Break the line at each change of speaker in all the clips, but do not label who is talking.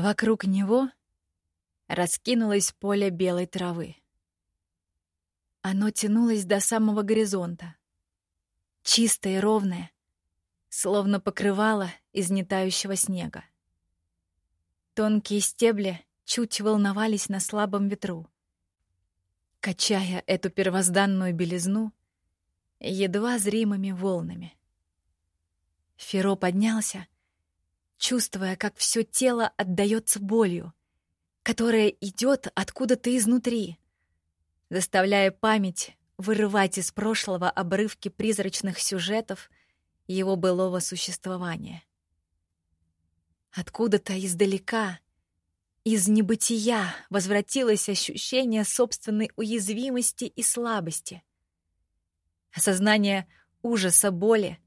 Вокруг него раскинулось поле белой травы. Оно тянулось до самого горизонта. Чистое и ровное, словно покрывало из нетающего снега. Тонкие стебли чуть волновались на слабом ветру, качая эту первозданную белизну едва зримыми волнами. Феро поднялся, чувствуя, как все тело отдаётся болью, которая идет откуда-то изнутри, заставляя память вырывать из прошлого обрывки призрачных сюжетов его былого существования. Откуда-то издалека, из небытия, возвратилось ощущение собственной уязвимости и слабости. Осознание ужаса боли,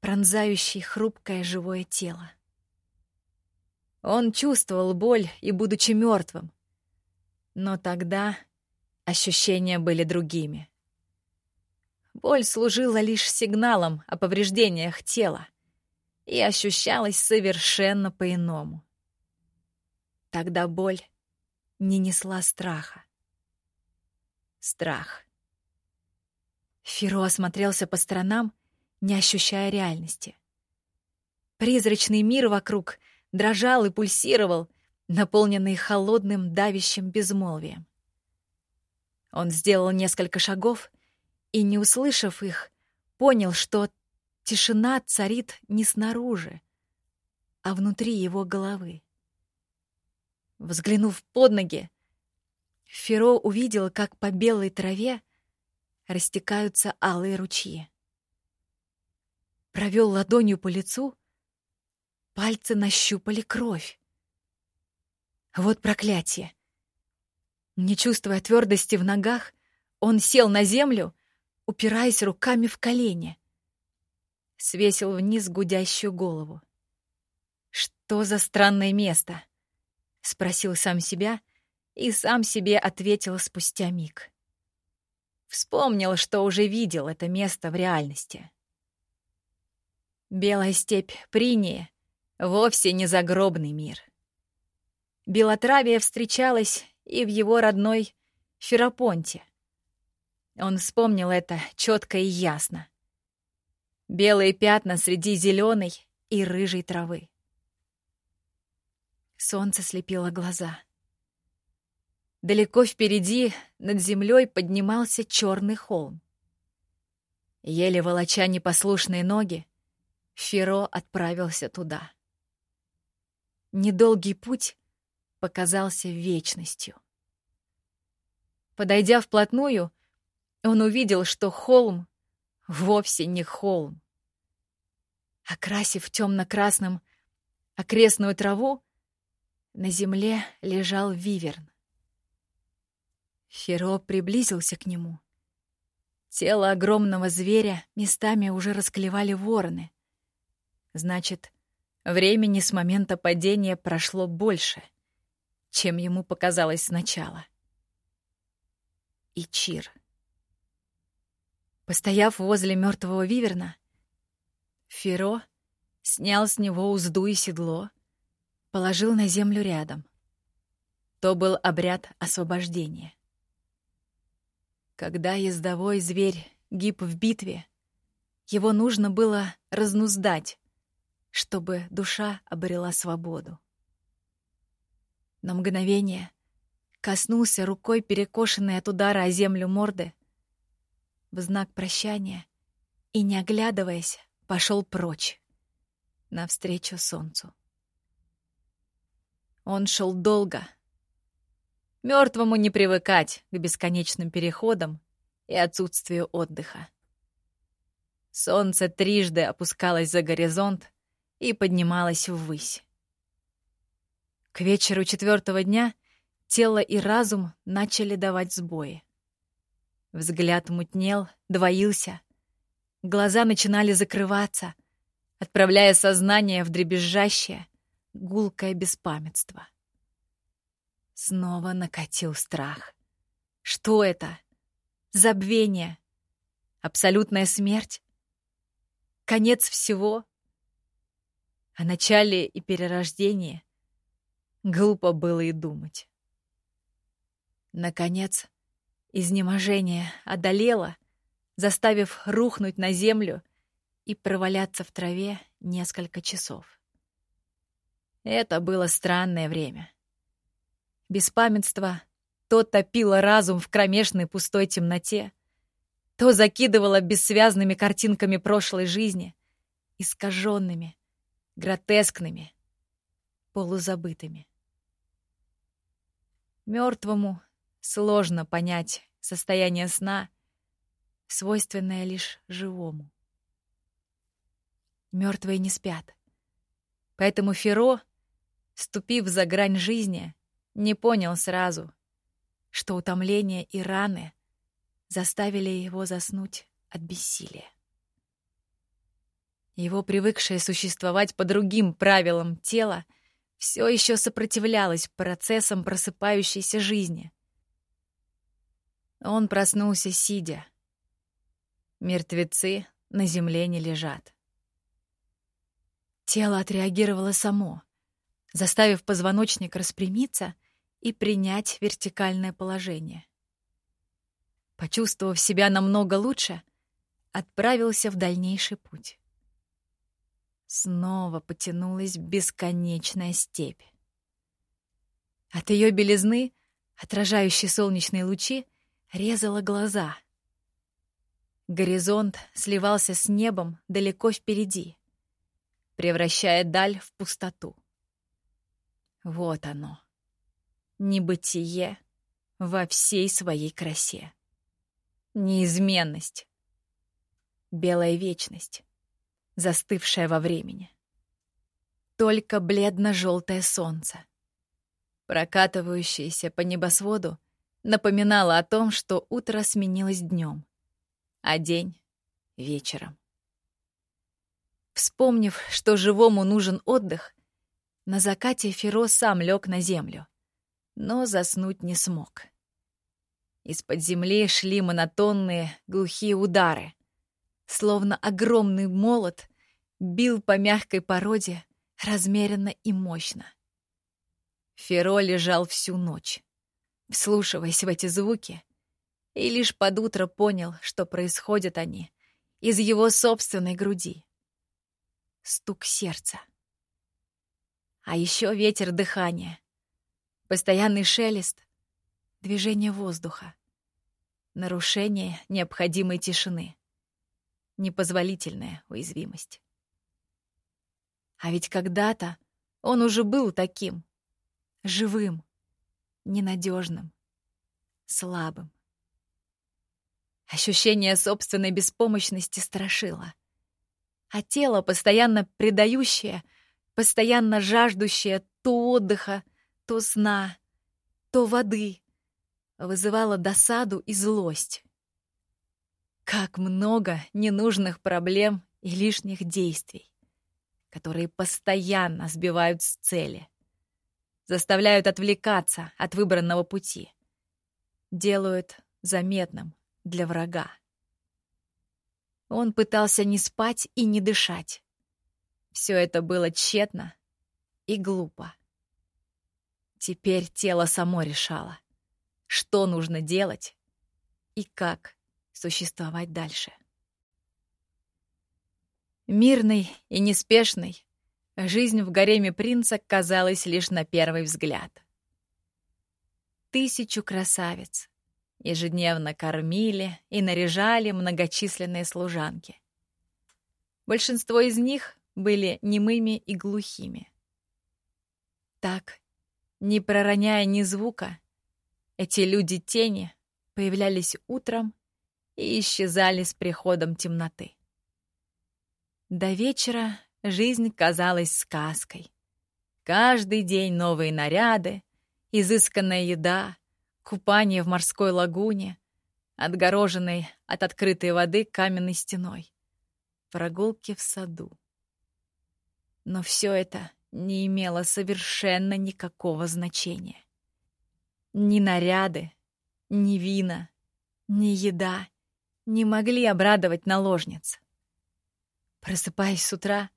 пронзающей хрупкое живое тело. Он чувствовал боль и будучи мертвым. Но тогда ощущения были другими. Боль служила лишь сигналом о повреждениях тела и ощущалась совершенно по-иному. Тогда боль не несла страха. Страх. Фиро осмотрелся по сторонам, не ощущая реальности. Призрачный мир вокруг дрожал и пульсировал, наполненный холодным давящим безмолвием. Он сделал несколько шагов и, не услышав их, понял, что тишина царит не снаружи, а внутри его головы. Взглянув под ноги, Феро увидел, как по белой траве растекаются алые ручьи. Провел ладонью по лицу, пальцы нащупали кровь. Вот проклятие! Не чувствуя твердости в ногах, он сел на землю, упираясь руками в колени. Свесил вниз гудящую голову. «Что за странное место?» — спросил сам себя и сам себе ответил спустя миг. Вспомнил, что уже видел это место в реальности. Белая степь Приния вовсе не загробный мир. Белотравие встречалось и в его родной Ферапонте. Он вспомнил это четко и ясно. Белые пятна среди зеленой и рыжей травы. Солнце слепило глаза. Далеко впереди, над землей, поднимался черный холм. Еле волоча непослушные ноги, Феро отправился туда. Недолгий путь показался вечностью. Подойдя вплотную, он увидел, что холм вовсе не холм. Окрасив темно-красным окрестную траву, на земле лежал виверн. Феро приблизился к нему. Тело огромного зверя местами уже расклевали вороны. Значит, времени с момента падения прошло больше, чем ему показалось сначала. И Чир. Постояв возле мертвого виверна, Феро снял с него узду и седло, положил на землю рядом. То был обряд освобождения. Когда ездовой зверь гиб в битве, его нужно было разнуздать, чтобы душа обрела свободу. На мгновение коснулся рукой перекошенной от удара о землю морды в знак прощания и, не оглядываясь, пошел прочь, навстречу солнцу. Он шел долго, Мертвому не привыкать к бесконечным переходам и отсутствию отдыха. Солнце трижды опускалось за горизонт и поднималось ввысь. К вечеру четвертого дня тело и разум начали давать сбои. Взгляд мутнел, двоился. Глаза начинали закрываться, отправляя сознание в дребезжащее, гулкое беспамятство. Снова накатил страх. Что это? Забвение? Абсолютная смерть? Конец всего? О начале и перерождении глупо было и думать. Наконец, изнеможение одолело, заставив рухнуть на землю и проваляться в траве несколько часов. Это было странное время. Беспамятство то топило разум в кромешной пустой темноте, то закидывало бессвязными картинками прошлой жизни, искаженными, гротескными, полузабытыми. Мертвому сложно понять состояние сна, свойственное лишь живому. Мертвые не спят. Поэтому Феро, ступив за грань жизни, не понял сразу, что утомление и раны заставили его заснуть от бессилия. Его привыкшее существовать по другим правилам тело все еще сопротивлялось процессам просыпающейся жизни. Он проснулся сидя. Мертвецы на земле не лежат. Тело отреагировало само, заставив позвоночник распрямиться и принять вертикальное положение. Почувствовав себя намного лучше, отправился в дальнейший путь. Снова потянулась бесконечная степь. От ее белизны, отражающей солнечные лучи, резала глаза. Горизонт сливался с небом далеко впереди, превращая даль в пустоту. Вот оно, небытие во всей своей красе. Неизменность, белая вечность, застывшая во времени. Только бледно-желтое солнце, прокатывающееся по небосводу, напоминало о том, что утро сменилось днем, а день — вечером. Вспомнив, что живому нужен отдых, на закате Феро сам лег на землю, но заснуть не смог. Из-под земли шли монотонные глухие удары, словно огромный молот бил по мягкой породе размеренно и мощно. Феро лежал всю ночь вслушиваясь в эти звуки, и лишь под утро понял, что происходят они из его собственной груди. Стук сердца. А еще ветер дыхания, постоянный шелест, движение воздуха, нарушение необходимой тишины, непозволительная уязвимость. А ведь когда-то он уже был таким, живым, ненадежным, слабым. Ощущение собственной беспомощности страшило. А тело, постоянно предающее, постоянно жаждущее то отдыха, то сна, то воды, вызывало досаду и злость. Как много ненужных проблем и лишних действий, которые постоянно сбивают с цели заставляют отвлекаться от выбранного пути, делают заметным для врага. Он пытался не спать и не дышать. Все это было тщетно и глупо. Теперь тело само решало, что нужно делать и как существовать дальше. Мирный и неспешный, Жизнь в гареме принца казалась лишь на первый взгляд. Тысячу красавиц ежедневно кормили и наряжали многочисленные служанки. Большинство из них были немыми и глухими. Так, не пророняя ни звука, эти люди-тени появлялись утром и исчезали с приходом темноты. До вечера Жизнь казалась сказкой. Каждый день новые наряды, изысканная еда, купание в морской лагуне, отгороженной от открытой воды каменной стеной, прогулки в саду. Но все это не имело совершенно никакого значения. Ни наряды, ни вина, ни еда не могли обрадовать наложниц. Просыпаясь с утра,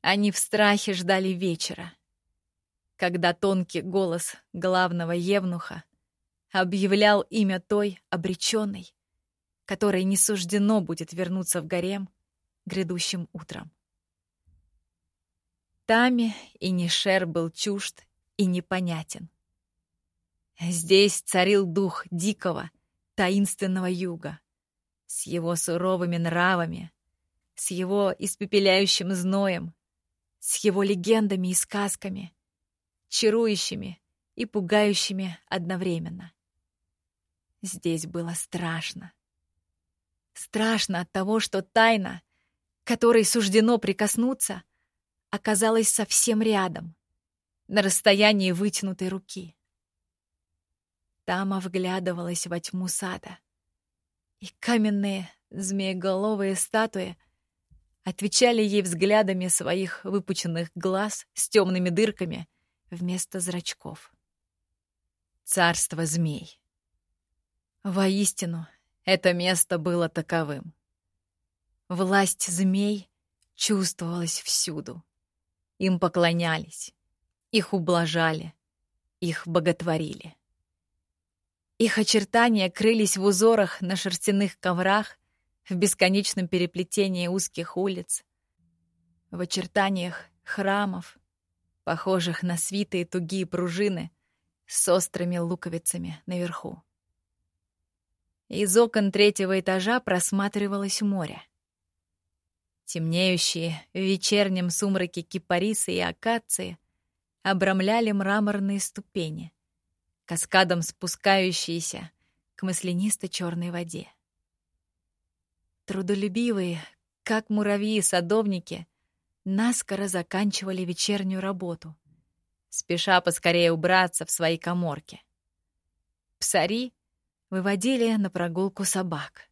они в страхе ждали вечера, когда тонкий голос главного евнуха объявлял имя той обреченной, которой не суждено будет вернуться в гарем грядущим утром. Тами и Нишер был чужд и непонятен. Здесь царил дух дикого, таинственного юга, с его суровыми нравами, с его испепеляющим зноем, с его легендами и сказками, чарующими и пугающими одновременно. Здесь было страшно. Страшно от того, что тайна, которой суждено прикоснуться, оказалась совсем рядом, на расстоянии вытянутой руки. Тама вглядывалась во тьму сада, и каменные змееголовые статуи отвечали ей взглядами своих выпученных глаз с темными дырками вместо зрачков. Царство змей. Воистину, это место было таковым. Власть змей чувствовалась всюду. Им поклонялись, их ублажали, их боготворили. Их очертания крылись в узорах на шерстяных коврах, в бесконечном переплетении узких улиц, в очертаниях храмов, похожих на свитые тугие пружины с острыми луковицами наверху. Из окон третьего этажа просматривалось море. Темнеющие в вечернем сумраке кипарисы и акации обрамляли мраморные ступени, каскадом спускающиеся к маслянисто-черной воде. Трудолюбивые, как муравьи-садовники, наскоро заканчивали вечернюю работу, спеша поскорее убраться в свои коморки. Псари выводили на прогулку собак.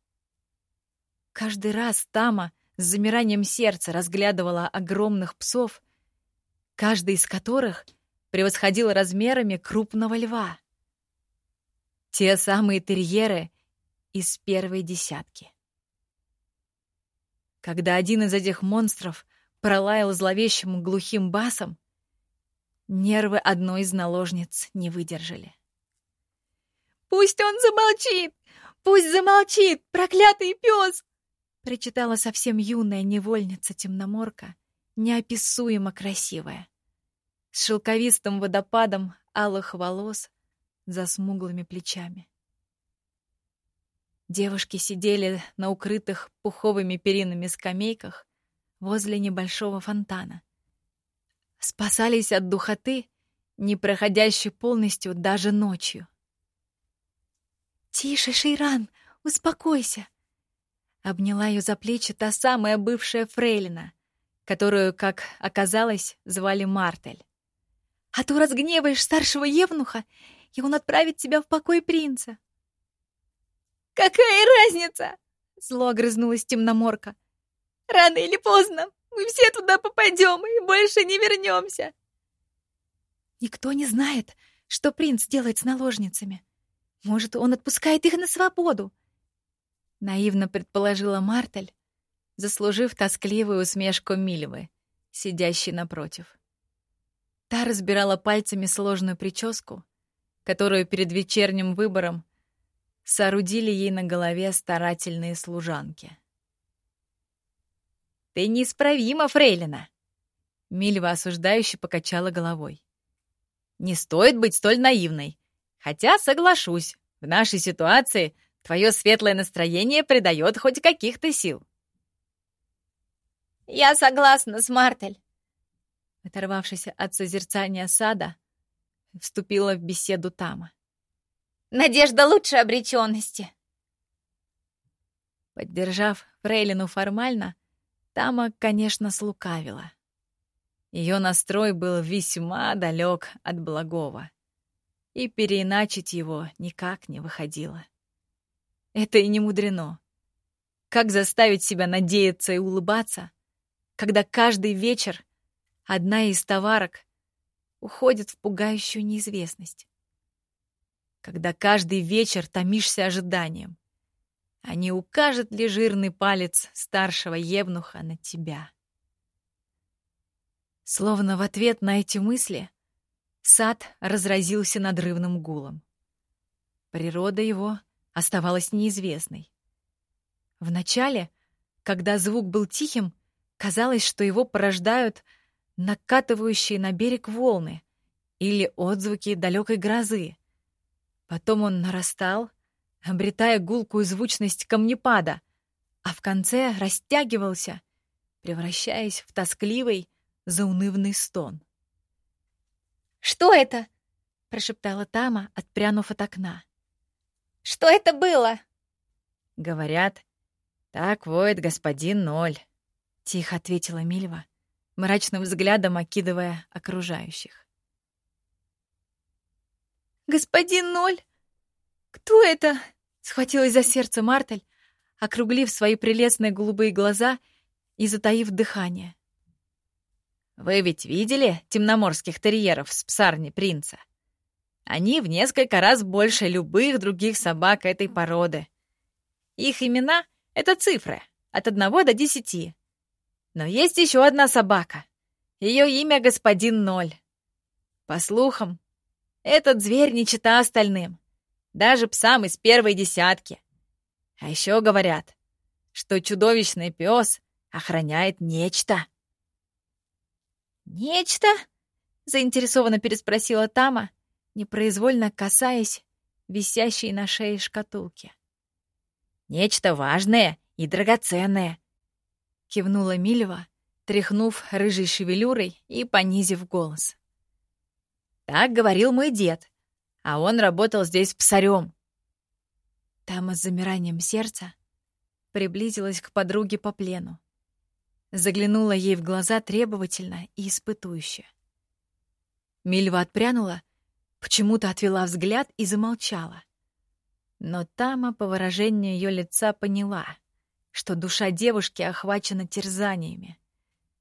Каждый раз Тама с замиранием сердца разглядывала огромных псов, каждый из которых превосходил размерами крупного льва. Те самые терьеры из первой десятки. Когда один из этих монстров пролаял зловещим глухим басом, нервы одной из наложниц не выдержали. «Пусть он замолчит! Пусть замолчит, проклятый пес!» причитала совсем юная невольница-темноморка, неописуемо красивая, с шелковистым водопадом алых волос за смуглыми плечами. Девушки сидели на укрытых пуховыми перинами скамейках возле небольшого фонтана. Спасались от духоты, не проходящей полностью даже ночью. «Тише, Шейран, успокойся!» Обняла ее за плечи та самая бывшая фрейлина, которую, как оказалось, звали Мартель. «А то разгневаешь старшего Евнуха, и он отправит тебя в покой принца». «Какая разница?» — зло огрызнулась темноморка. «Рано или поздно мы все туда попадем и больше не вернемся». «Никто не знает, что принц делает с наложницами. Может, он отпускает их на свободу?» Наивно предположила Мартель, заслужив тоскливую усмешку Мильвы, сидящей напротив. Та разбирала пальцами сложную прическу, которую перед вечерним выбором соорудили ей на голове старательные служанки. «Ты неисправима, фрейлина!» Мильва осуждающе покачала головой. «Не стоит быть столь наивной. Хотя, соглашусь, в нашей ситуации Твое светлое настроение придает хоть каких-то сил. «Я согласна с Мартель», — оторвавшись от созерцания сада, вступила в беседу Тама. «Надежда лучше обреченности». Поддержав Фрейлину формально, Тама, конечно, слукавила. Ее настрой был весьма далек от благого, и переиначить его никак не выходило. Это и не мудрено. Как заставить себя надеяться и улыбаться, когда каждый вечер одна из товарок уходит в пугающую неизвестность? Когда каждый вечер томишься ожиданием, а не укажет ли жирный палец старшего евнуха на тебя? Словно в ответ на эти мысли сад разразился надрывным гулом. Природа его оставалась неизвестной. Вначале, когда звук был тихим, казалось, что его порождают накатывающие на берег волны или отзвуки далекой грозы. Потом он нарастал, обретая гулкую звучность камнепада, а в конце растягивался, превращаясь в тоскливый, заунывный стон.
«Что это?»
— прошептала Тама, отпрянув от окна.
«Что это было?»
«Говорят, так воет господин Ноль», — тихо ответила Мильва, мрачным взглядом окидывая окружающих.
«Господин Ноль? Кто это?»
— схватилась за сердце Мартель, округлив свои прелестные голубые глаза и затаив дыхание. «Вы ведь видели темноморских терьеров с псарни принца? Они в несколько раз больше любых других собак этой породы. Их имена — это цифры, от одного до десяти. Но есть еще одна собака. Ее имя господин Ноль. По слухам, этот зверь не чита остальным, даже псам из первой десятки. А еще говорят, что чудовищный пес охраняет нечто.
«Нечто?» — заинтересованно переспросила Тама, непроизвольно касаясь висящей на шее шкатулки.
«Нечто важное и драгоценное», — кивнула Милева, тряхнув рыжей шевелюрой и понизив голос. «Так говорил мой дед, а он работал здесь псарем». Тама с замиранием сердца приблизилась к подруге по плену. Заглянула ей в глаза требовательно и испытующе. Мильва отпрянула, почему-то отвела взгляд и замолчала. Но Тама по выражению ее лица поняла, что душа девушки охвачена терзаниями.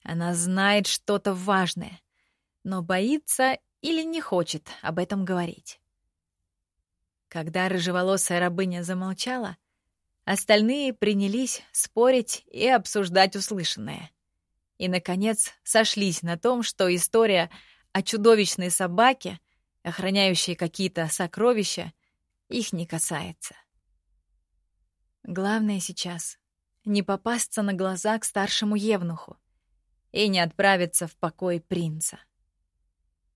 Она знает что-то важное, но боится или не хочет об этом говорить. Когда рыжеволосая рабыня замолчала, Остальные принялись спорить и обсуждать услышанное. И, наконец, сошлись на том, что история о чудовищной собаке, охраняющей какие-то сокровища, их не касается. Главное сейчас — не попасться на глаза к старшему евнуху и не отправиться в покой принца.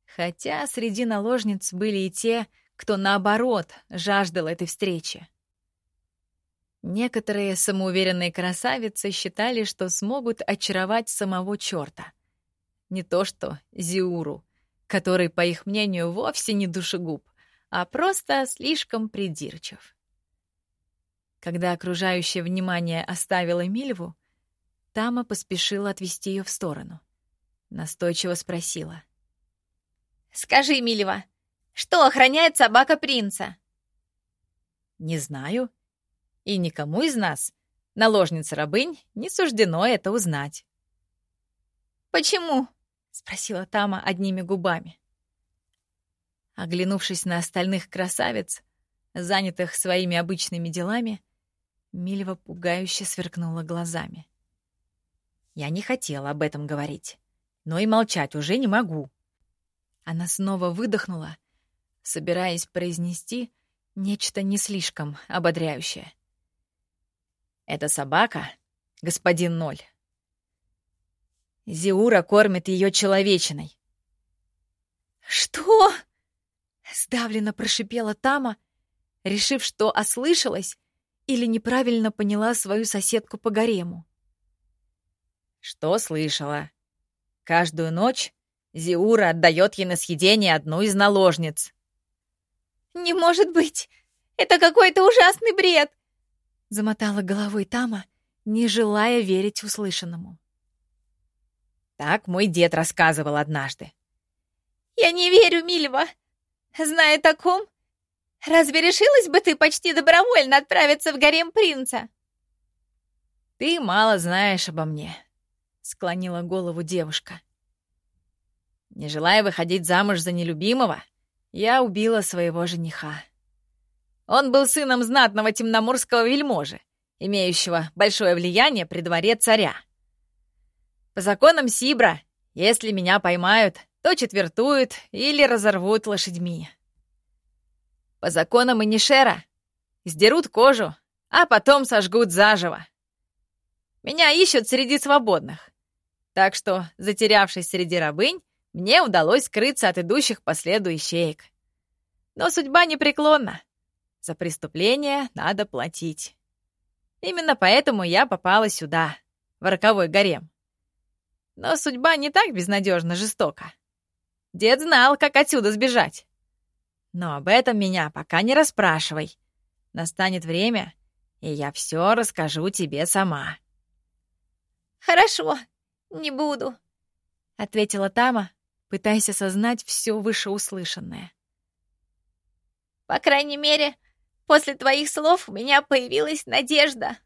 Хотя среди наложниц были и те, кто, наоборот, жаждал этой встречи. Некоторые самоуверенные красавицы считали, что смогут очаровать самого черта. Не то что Зиуру, который, по их мнению, вовсе не душегуб, а просто слишком придирчив. Когда окружающее внимание оставило Мильву, Тама поспешила отвести ее в сторону. Настойчиво спросила.
«Скажи, Мильва, что охраняет собака принца?»
«Не знаю», и никому из нас, наложниц рабынь, не суждено это узнать.
«Почему?»
— спросила Тама одними губами. Оглянувшись на остальных красавиц, занятых своими обычными делами, Мильва пугающе сверкнула глазами. Я не хотела об этом говорить, но и молчать уже не могу. Она снова выдохнула, собираясь произнести нечто не слишком ободряющее. Это собака, господин Ноль. Зиура кормит ее человечиной.
«Что?»
— сдавленно прошипела Тама, решив, что ослышалась или неправильно поняла свою соседку по гарему. «Что слышала? Каждую ночь Зиура отдает ей на съедение одну из наложниц».
«Не может быть! Это какой-то ужасный бред!
Замотала головой Тама, не желая верить услышанному. Так мой дед рассказывал однажды.
«Я не верю, Мильва. Зная таком, разве решилась бы ты почти добровольно отправиться в гарем принца?»
«Ты мало знаешь обо мне», — склонила голову девушка. «Не желая выходить замуж за нелюбимого, я убила своего жениха. Он был сыном знатного темноморского вельможи, имеющего большое влияние при дворе царя. По законам Сибра, если меня поймают, то четвертуют или разорвут лошадьми. По законам Инишера сдерут кожу, а потом сожгут заживо. Меня ищут среди свободных. Так что, затерявшись среди рабынь, мне удалось скрыться от идущих по следу ищеек. Но судьба непреклонна. За преступление надо платить. Именно поэтому я попала сюда, в роковой гарем. Но судьба не так безнадежно жестока. Дед знал, как отсюда сбежать. Но об этом меня пока не расспрашивай. Настанет время, и я все расскажу тебе сама.
«Хорошо, не буду», — ответила Тама,
пытаясь осознать все вышеуслышанное.
«По крайней мере, после твоих слов у меня появилась надежда».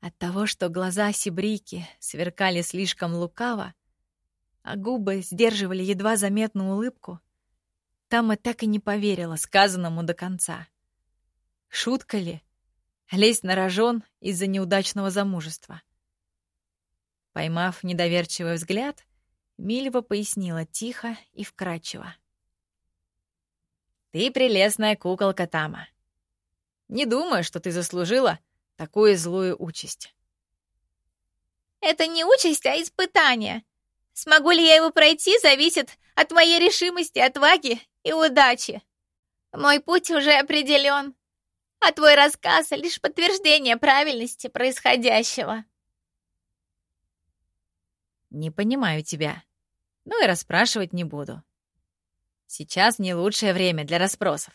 От того, что глаза Сибрики сверкали слишком лукаво, а губы сдерживали едва заметную улыбку, Тама так и не поверила сказанному до конца. Шутка ли? Лезть на рожон из-за неудачного замужества. Поймав недоверчивый взгляд, Мильва пояснила тихо и вкрадчиво. «Ты прелестная куколка Тама. Не думаю, что ты заслужила такую злую участь».
«Это не участь, а испытание. Смогу ли я его пройти, зависит от моей решимости, отваги и удачи. Мой путь уже определен, а твой рассказ — лишь подтверждение правильности происходящего.
Не понимаю тебя. Ну и расспрашивать не буду. Сейчас не лучшее время для расспросов.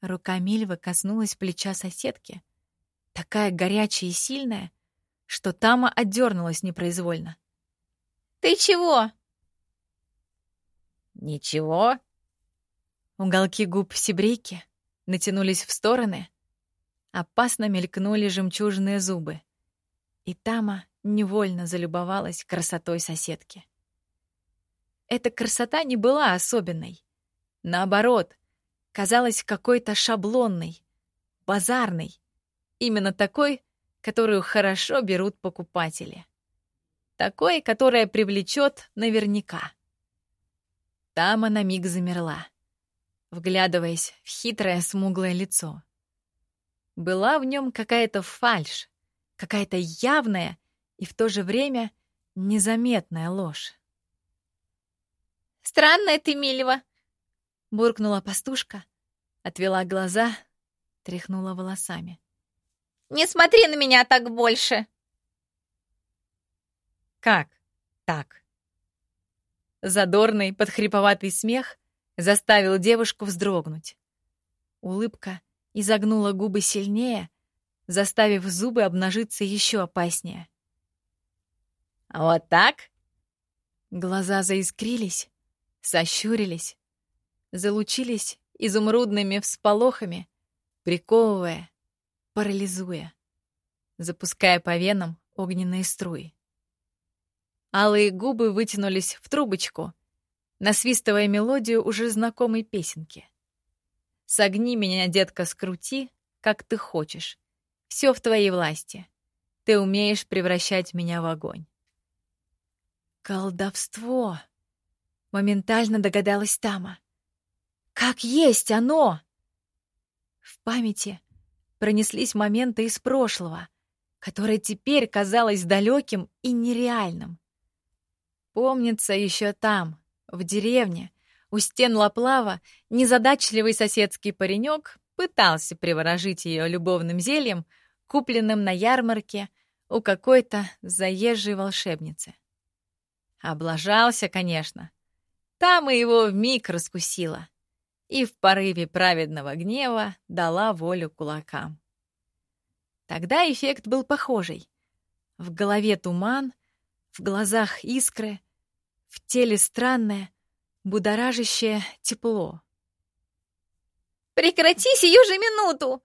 Рука Мильвы коснулась плеча соседки, такая горячая и сильная, что Тама отдернулась непроизвольно.
«Ты чего?»
«Ничего», Уголки губ сибрейки натянулись в стороны, опасно мелькнули жемчужные зубы. И Тама невольно залюбовалась красотой соседки. Эта красота не была особенной. Наоборот, казалась какой-то шаблонной, базарной, именно такой, которую хорошо берут покупатели. Такой, которая привлечет наверняка. Тама на миг замерла вглядываясь в хитрое смуглое лицо. Была в нем какая-то фальшь, какая-то явная и в то же время незаметная ложь.
«Странная ты, Милева!»
— буркнула пастушка, отвела глаза, тряхнула волосами.
«Не смотри на меня так больше!»
«Как так?» Задорный, подхриповатый смех заставил девушку вздрогнуть. Улыбка изогнула губы сильнее, заставив зубы обнажиться еще опаснее. «Вот так?» Глаза заискрились, сощурились, залучились изумрудными всполохами, приковывая, парализуя, запуская по венам огненные струи. Алые губы вытянулись в трубочку — насвистывая мелодию уже знакомой песенки. «Согни меня, детка, скрути, как ты хочешь. Все в твоей власти. Ты умеешь превращать меня в огонь». «Колдовство!» — моментально догадалась Тама. «Как есть оно!» В памяти пронеслись моменты из прошлого, которое теперь казалось далеким и нереальным. Помнится еще там, в деревне, у стен Лаплава, незадачливый соседский паренек пытался приворожить ее любовным зельем, купленным на ярмарке у какой-то заезжей волшебницы. Облажался, конечно. Там и его вмиг раскусила. И в порыве праведного гнева дала волю кулакам. Тогда эффект был похожий. В голове туман, в глазах искры, в теле странное, будоражащее тепло.
«Прекрати сию же минуту!»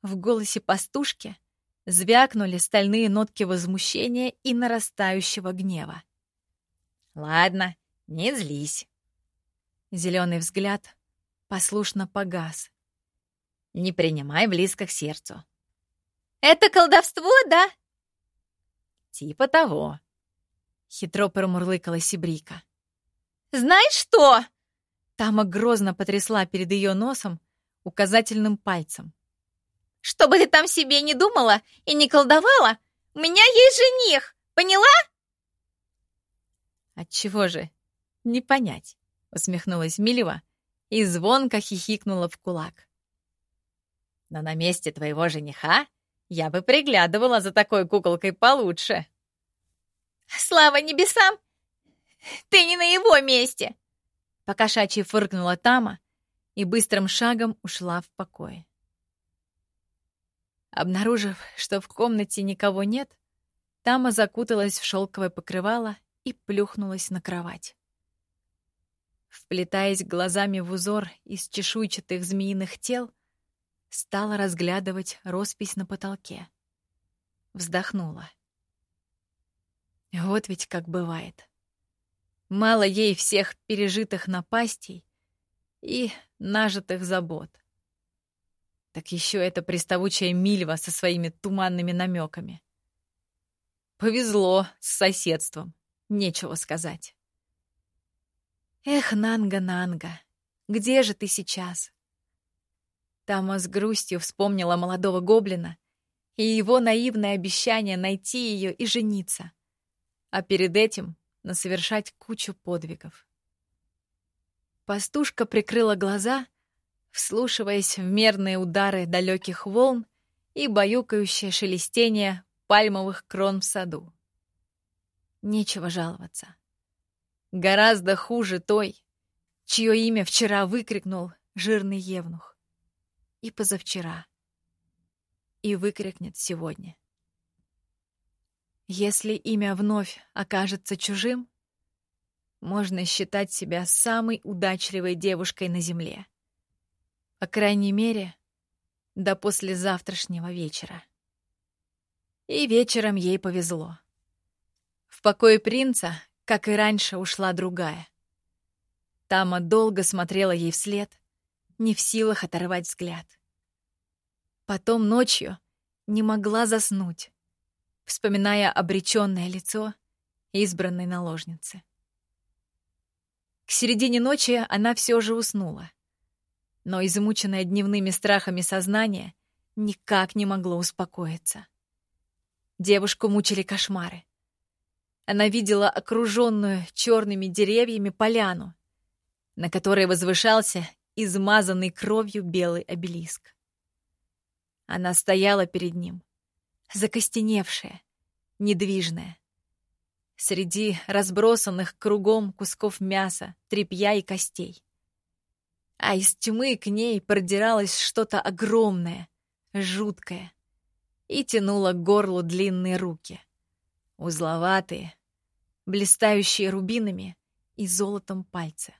В голосе пастушки звякнули стальные нотки возмущения и нарастающего гнева. «Ладно, не злись». Зеленый взгляд послушно погас. «Не принимай близко к сердцу».
«Это колдовство, да?»
«Типа того», Хитро промурлыкала Сибрика.
«Знаешь что?»
Тама грозно потрясла перед ее носом указательным пальцем.
«Что бы ты там себе не думала и не колдовала, у меня есть жених, поняла?»
«Отчего же? Не понять», — усмехнулась Милева и звонко хихикнула в кулак. «Но на месте твоего жениха я бы приглядывала за такой куколкой получше».
«Слава небесам! Ты не на его месте!»
Покошачьи фыркнула Тама и быстрым шагом ушла в покое. Обнаружив, что в комнате никого нет, Тама закуталась в шелковое покрывало и плюхнулась на кровать. Вплетаясь глазами в узор из чешуйчатых змеиных тел, стала разглядывать роспись на потолке. Вздохнула. Вот ведь как бывает. Мало ей всех пережитых напастей и нажитых забот. Так еще эта приставучая Мильва со своими туманными намеками. Повезло с соседством, нечего сказать. Эх, Нанга, Нанга, где же ты сейчас? Тама с грустью вспомнила молодого гоблина и его наивное обещание найти ее и жениться, а перед этим на совершать кучу подвигов. Пастушка прикрыла глаза, вслушиваясь в мерные удары далеких волн и баюкающее шелестение пальмовых крон в саду. Нечего жаловаться. Гораздо хуже той, чье имя вчера выкрикнул жирный евнух. И позавчера. И выкрикнет сегодня. Если имя вновь окажется чужим, можно считать себя самой удачливой девушкой на земле. По крайней мере, до послезавтрашнего вечера. И вечером ей повезло. В покое принца, как и раньше, ушла другая. Тама долго смотрела ей вслед, не в силах оторвать взгляд. Потом ночью не могла заснуть, вспоминая обреченное лицо избранной наложницы. К середине ночи она все же уснула. Но измученное дневными страхами сознание никак не могло успокоиться. Девушку мучили кошмары. Она видела окруженную черными деревьями поляну, на которой возвышался измазанный кровью белый обелиск. Она стояла перед ним, закостеневшая, недвижная. Среди разбросанных кругом кусков мяса, тряпья и костей. А из тьмы к ней продиралось что-то огромное, жуткое, и тянуло к горлу длинные руки, узловатые, блистающие рубинами и золотом пальцы.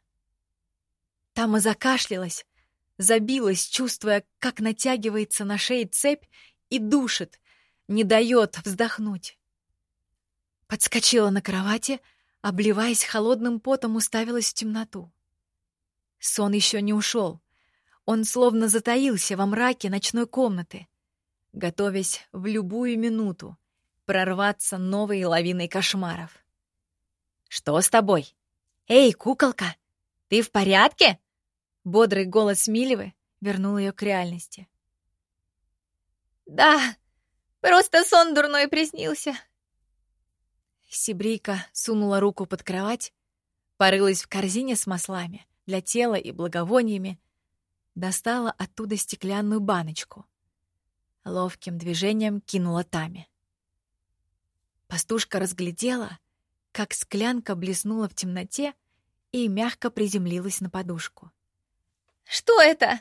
Тама закашлялась, забилась, чувствуя, как натягивается на шее цепь и душит, не дает вздохнуть. Подскочила на кровати, обливаясь холодным потом, уставилась в темноту. Сон еще не ушел. Он словно затаился во мраке ночной комнаты, готовясь в любую минуту прорваться новой лавиной кошмаров. «Что с тобой? Эй, куколка, ты в порядке?» Бодрый голос Миливы вернул ее к реальности.
«Да, Просто сон дурной приснился.
Сибрийка сунула руку под кровать, порылась в корзине с маслами для тела и благовониями, достала оттуда стеклянную баночку. Ловким движением кинула Таме. Пастушка разглядела, как склянка блеснула в темноте и мягко приземлилась на подушку.
«Что это?»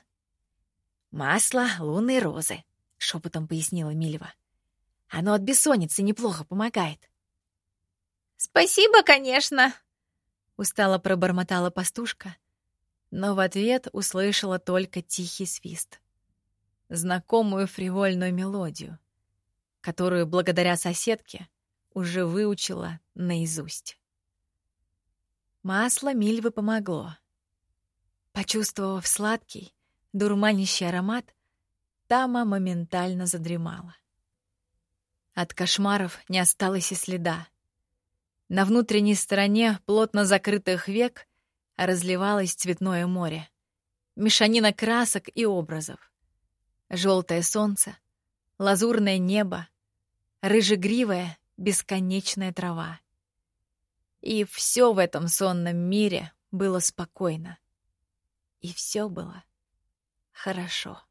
«Масло лунной розы», — шепотом пояснила Милева. Оно от бессонницы неплохо помогает.
«Спасибо, конечно!»
Устало пробормотала пастушка, но в ответ услышала только тихий свист. Знакомую фривольную мелодию, которую благодаря соседке уже выучила наизусть. Масло Мильвы помогло. Почувствовав сладкий, дурманящий аромат, Тама моментально задремала. От кошмаров не осталось и следа. На внутренней стороне плотно закрытых век разливалось цветное море. Мешанина красок и образов. Желтое солнце, лазурное небо, рыжегривая бесконечная трава. И все в этом сонном мире было спокойно. И все было хорошо.